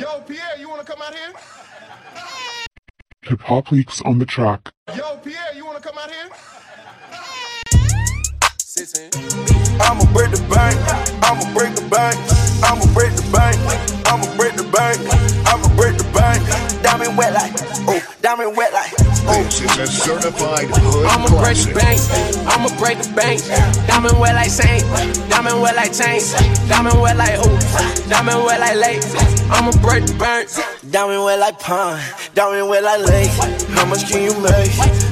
Yo, Pierre, you wanna come out here? Hip Hop Leaks on the track. Yo, Pierre, you wanna come out here? I'ma break the bank. I'ma break the bank. I'ma break the bank. I'ma break the bank. I'ma break the bank. Diamond wet like, oh, diamond wet like. This is a certified hood I'ma break the bank, I'ma break the bank. Diamond wet like Saint, diamond wet like Chain, diamond wet like ooh, diamond wet like Lake. I'ma break the bank. Diamond wet like pond, diamond wet like lake. How much can you make?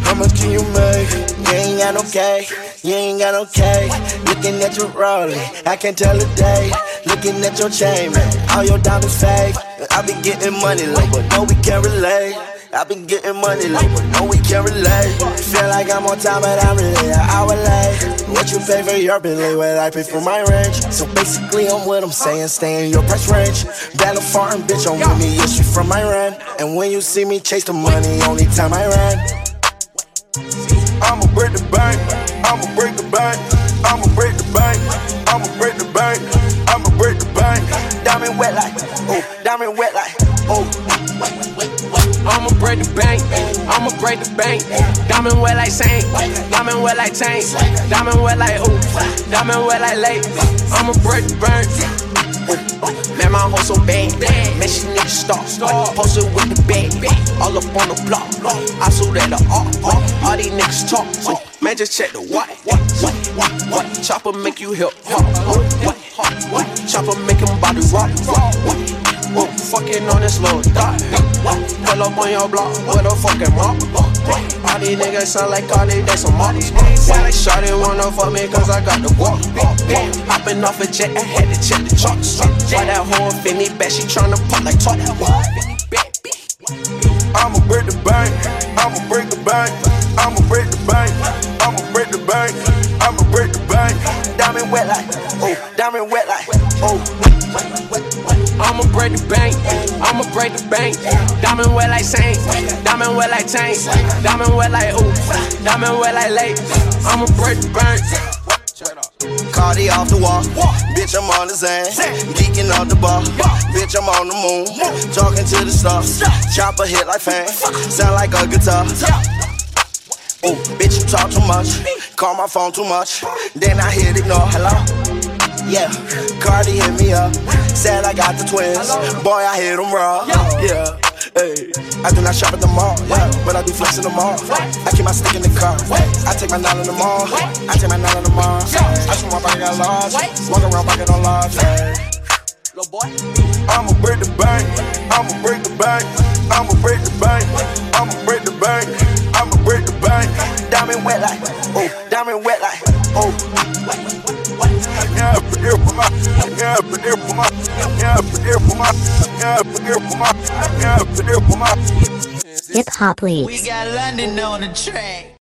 How much can you make? You ain't got no K, you ain't got no K. Looking at your rollie, I can't tell the day. Looking at your chain, man, all your diamonds fake. I be getting money low, but no, we can't relate. I been getting money but no, we can't relate. Feel like I'm on time, but I'm really an hour late. What you pay for your Bentley, what I pay for my range. So basically, I'm what I'm saying, stay in your price range. Battle farm, bitch, on with me, issue from my rent. And when you see me chase the money, only time I ran. I'ma break the bank, I'ma break the bank, I'ma break the bank, I'ma break the bank, I'ma break the bank. Diamond wet like, oh, diamond wet like, oh. I'ma break the bank, I'ma break the bank. Diamond wet like Saint, diamond wet like Chain, diamond wet like ooh, diamond wet like Lake. I'ma break the bank. Man, my hoe so bad, man, she need to stop. Posted with the bag, all up on the block. I saw that the art, all these niggas talk. Man, just check the what, what, what, what, what. Chopper make you hip hop, what, what, what. Chopper make him body rock, what, what. Whoa, fucking on this little dot. Pull up on your block with a fucking mop. All these niggas sound like all they they some mops. Shawty wanna fuck me cause I got the walk. Hopping off a jet, I had to check the charts. Why that whole Finny back, she tryna pop like talk. I'ma break the bank, I'ma break the bank, I'ma break the bank, I'ma break the bank, I'ma break the bank. Diamond wet like, oh, diamond wet like, oh. I'ma break the bank, I'ma break the bank. Diamond wet like Saint, diamond wet like Chain, diamond wet like ooh, diamond wet like Lake. I'ma break the bank. Cardi off the wall, bitch, I'm on the Zan. Geeking off the bar, bitch, I'm on the moon. Talking to the stars, chopper hit like fan, sound like a guitar. Oh, bitch, you talk too much, call my phone too much. Then I hit ignore, hello? Yeah, Cardi hit me up, said I got the twins. Boy, I hit them raw. Yeah, hey, I do not shop at the mall, yeah, but I do flex in the mall. I keep my stick in the car. I take my nine in the mall. I take my nine in the mall. I show my pocket got large. Walk around pocket on large. Hey. I'ma break the bank. I'ma break the bank. I'ma break the bank. I'ma break the bank. I'ma break the bank. Diamond wet like, oh, diamond wet like, oh. Yeah, but there for my, yeah, but there for my, yeah, but there for my, yeah, but there for my, yeah, but there for my. Hip Hop Leaks. We got London on the track.